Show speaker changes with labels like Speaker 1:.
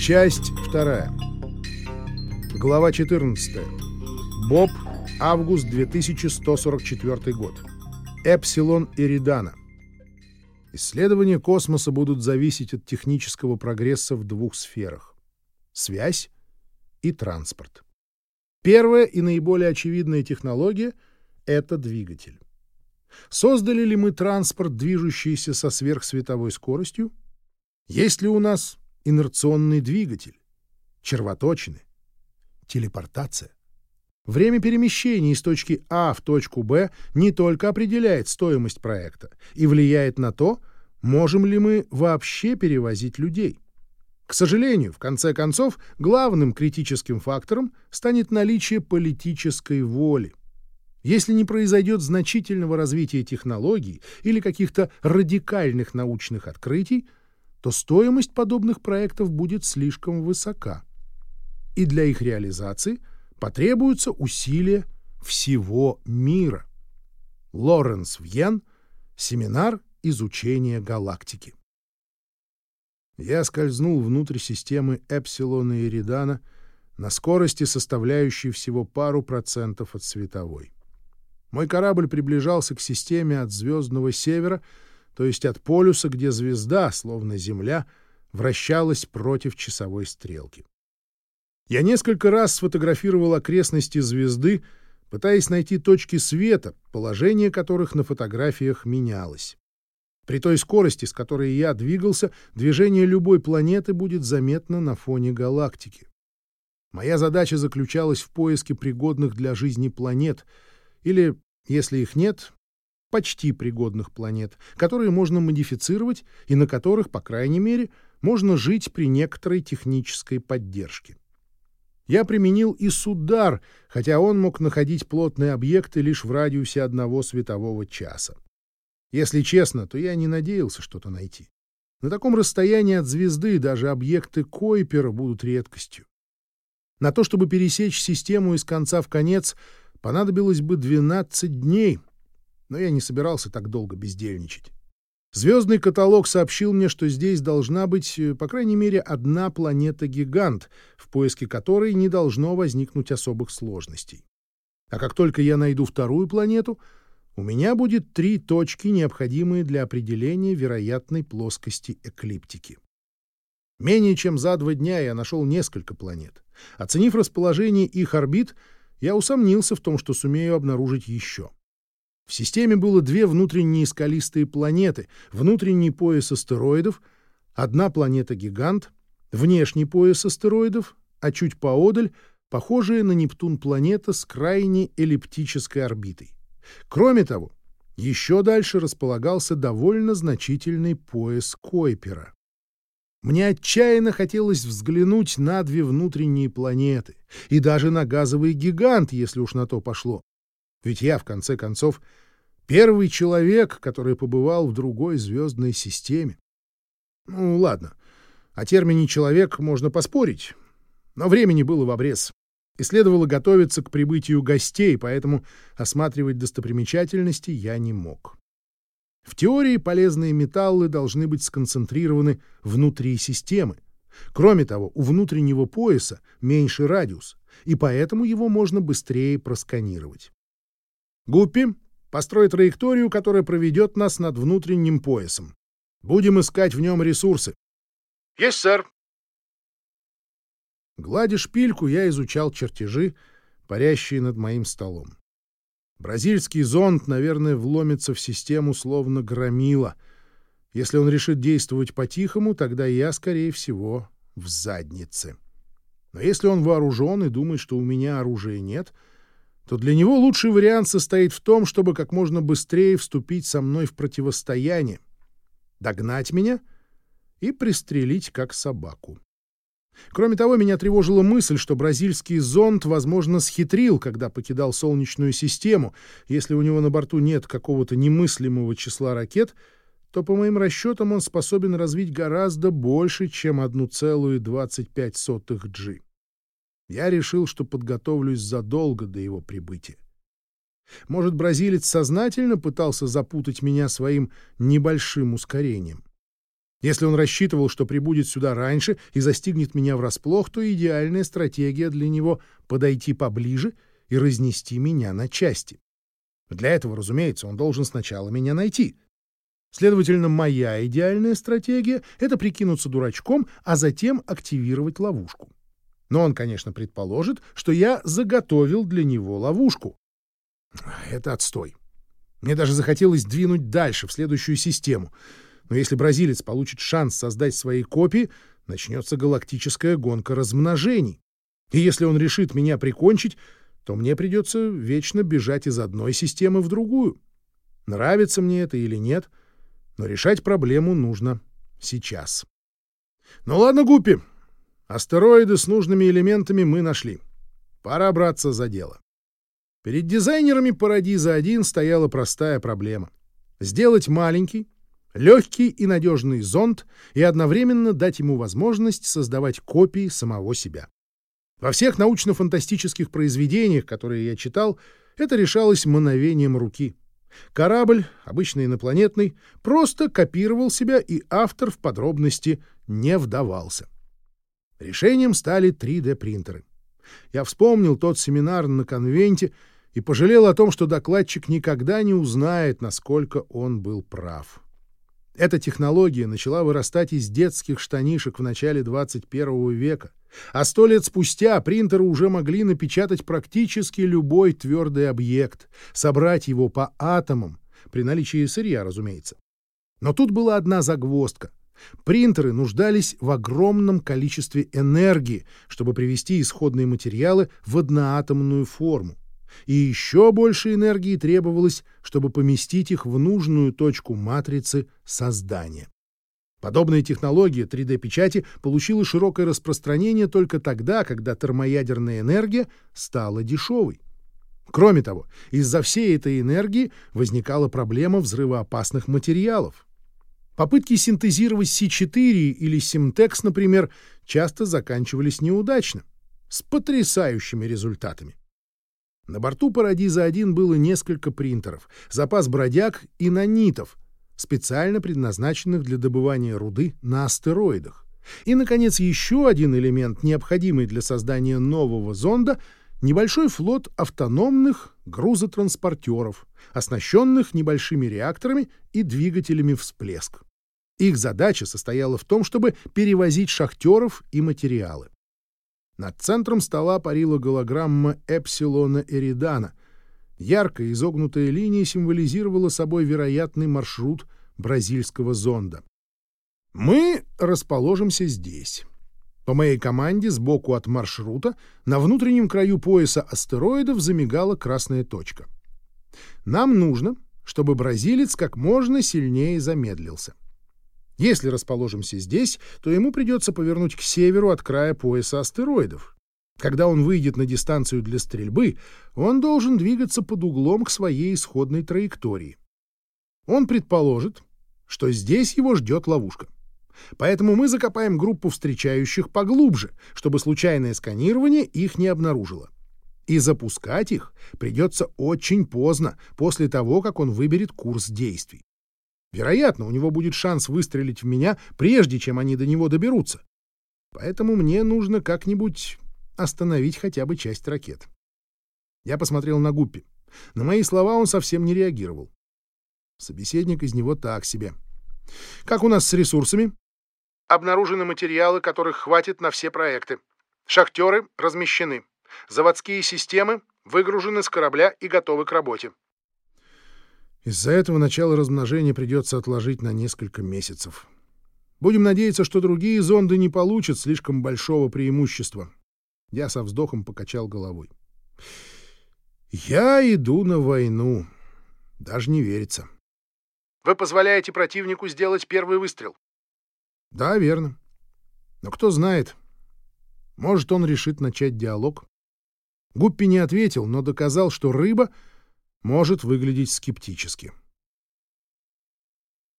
Speaker 1: Часть вторая. Глава 14. Боб. Август 2144 год. Эпсилон Эридана. Исследования космоса будут зависеть от технического прогресса в двух сферах — связь и транспорт. Первая и наиболее очевидная технология — это двигатель. Создали ли мы транспорт, движущийся со сверхсветовой скоростью? Есть ли у нас инерционный двигатель, червоточины, телепортация. Время перемещения из точки А в точку Б не только определяет стоимость проекта и влияет на то, можем ли мы вообще перевозить людей. К сожалению, в конце концов, главным критическим фактором станет наличие политической воли. Если не произойдет значительного развития технологий или каких-то радикальных научных открытий, то стоимость подобных проектов будет слишком высока. И для их реализации потребуются усилия всего мира. Лоренс Вьен. Семинар изучения галактики. Я скользнул внутрь системы Эпсилона и Эридана на скорости, составляющей всего пару процентов от световой. Мой корабль приближался к системе от звездного севера — то есть от полюса, где звезда, словно Земля, вращалась против часовой стрелки. Я несколько раз сфотографировал окрестности звезды, пытаясь найти точки света, положение которых на фотографиях менялось. При той скорости, с которой я двигался, движение любой планеты будет заметно на фоне галактики. Моя задача заключалась в поиске пригодных для жизни планет, или, если их нет, почти пригодных планет, которые можно модифицировать и на которых, по крайней мере, можно жить при некоторой технической поддержке. Я применил и судар, хотя он мог находить плотные объекты лишь в радиусе одного светового часа. Если честно, то я не надеялся что-то найти. На таком расстоянии от звезды даже объекты Койпера будут редкостью. На то, чтобы пересечь систему из конца в конец, понадобилось бы 12 дней — но я не собирался так долго бездельничать. Звездный каталог сообщил мне, что здесь должна быть, э, по крайней мере, одна планета-гигант, в поиске которой не должно возникнуть особых сложностей. А как только я найду вторую планету, у меня будет три точки, необходимые для определения вероятной плоскости эклиптики. Менее чем за два дня я нашел несколько планет. Оценив расположение их орбит, я усомнился в том, что сумею обнаружить еще. В системе было две внутренние скалистые планеты, внутренний пояс астероидов, одна планета-гигант, внешний пояс астероидов, а чуть поодаль — похожая на Нептун планета с крайне эллиптической орбитой. Кроме того, еще дальше располагался довольно значительный пояс Койпера. Мне отчаянно хотелось взглянуть на две внутренние планеты и даже на газовый гигант, если уж на то пошло. Ведь я, в конце концов, первый человек, который побывал в другой звездной системе. Ну, ладно, о термине «человек» можно поспорить, но времени было в обрез. И следовало готовиться к прибытию гостей, поэтому осматривать достопримечательности я не мог. В теории полезные металлы должны быть сконцентрированы внутри системы. Кроме того, у внутреннего пояса меньше радиус, и поэтому его можно быстрее просканировать. Гуппи, построй траекторию, которая проведет нас над внутренним поясом. Будем искать в нем ресурсы.
Speaker 2: Есть, сэр.
Speaker 1: Гладя шпильку, я изучал чертежи, парящие над моим столом. Бразильский зонд, наверное, вломится в систему словно громила. Если он решит действовать по-тихому, тогда я, скорее всего, в заднице. Но если он вооружен и думает, что у меня оружия нет — то для него лучший вариант состоит в том, чтобы как можно быстрее вступить со мной в противостояние, догнать меня и пристрелить как собаку. Кроме того, меня тревожила мысль, что бразильский зонд, возможно, схитрил, когда покидал Солнечную систему. Если у него на борту нет какого-то немыслимого числа ракет, то, по моим расчетам, он способен развить гораздо больше, чем 1,25 G я решил, что подготовлюсь задолго до его прибытия. Может, бразилец сознательно пытался запутать меня своим небольшим ускорением? Если он рассчитывал, что прибудет сюда раньше и застигнет меня врасплох, то идеальная стратегия для него — подойти поближе и разнести меня на части. Для этого, разумеется, он должен сначала меня найти. Следовательно, моя идеальная стратегия — это прикинуться дурачком, а затем активировать ловушку. Но он, конечно, предположит, что я заготовил для него ловушку. Это отстой. Мне даже захотелось двинуть дальше, в следующую систему. Но если бразилец получит шанс создать свои копии, начнется галактическая гонка размножений. И если он решит меня прикончить, то мне придется вечно бежать из одной системы в другую. Нравится мне это или нет, но решать проблему нужно сейчас. Ну ладно, Гуппи, астероиды с нужными элементами мы нашли. Пора браться за дело. Перед дизайнерами Парадиза-1 стояла простая проблема — сделать маленький, легкий и надежный зонд и одновременно дать ему возможность создавать копии самого себя. Во всех научно-фантастических произведениях, которые я читал, это решалось мановением руки. Корабль, обычный инопланетный, просто копировал себя, и автор в подробности не вдавался. Решением стали 3D-принтеры. Я вспомнил тот семинар на конвенте и пожалел о том, что докладчик никогда не узнает, насколько он был прав. Эта технология начала вырастать из детских штанишек в начале 21 века — а сто лет спустя принтеры уже могли напечатать практически любой твердый объект, собрать его по атомам, при наличии сырья, разумеется. Но тут была одна загвоздка. Принтеры нуждались в огромном количестве энергии, чтобы привести исходные материалы в одноатомную форму. И еще больше энергии требовалось, чтобы поместить их в нужную точку матрицы создания. Подобная технология 3D-печати получила широкое распространение только тогда, когда термоядерная энергия стала дешевой. Кроме того, из-за всей этой энергии возникала проблема взрывоопасных материалов. Попытки синтезировать С4 или Симтекс, например, часто заканчивались неудачно, с потрясающими результатами. На борту «Парадиза-1» было несколько принтеров, запас бродяг и нанитов, специально предназначенных для добывания руды на астероидах. И, наконец, еще один элемент, необходимый для создания нового зонда — небольшой флот автономных грузотранспортеров, оснащенных небольшими реакторами и двигателями всплеск. Их задача состояла в том, чтобы перевозить шахтеров и материалы. Над центром стола парила голограмма Эпсилона Эридана, Яркая изогнутая линия символизировала собой вероятный маршрут бразильского зонда. Мы расположимся здесь. По моей команде сбоку от маршрута на внутреннем краю пояса астероидов замигала красная точка. Нам нужно, чтобы бразилец как можно сильнее замедлился. Если расположимся здесь, то ему придется повернуть к северу от края пояса астероидов. Когда он выйдет на дистанцию для стрельбы, он должен двигаться под углом к своей исходной траектории. Он предположит, что здесь его ждет ловушка. Поэтому мы закопаем группу встречающих поглубже, чтобы случайное сканирование их не обнаружило. И запускать их придется очень поздно, после того, как он выберет курс действий. Вероятно, у него будет шанс выстрелить в меня, прежде чем они до него доберутся. Поэтому мне нужно как-нибудь остановить хотя бы часть ракет. Я посмотрел на Гуппи. На мои слова он совсем не реагировал. Собеседник из него так себе. «Как у нас с ресурсами?» «Обнаружены материалы, которых хватит на все проекты. Шахтеры размещены. Заводские системы выгружены с корабля и готовы к работе». Из-за этого начало размножения придется отложить на несколько месяцев. Будем надеяться, что другие зонды не получат слишком большого преимущества. Я со вздохом покачал головой. Я иду на войну. Даже не верится. Вы позволяете противнику сделать первый выстрел? Да, верно. Но кто знает. Может, он решит начать диалог. Гуппи не ответил, но доказал, что рыба может выглядеть скептически.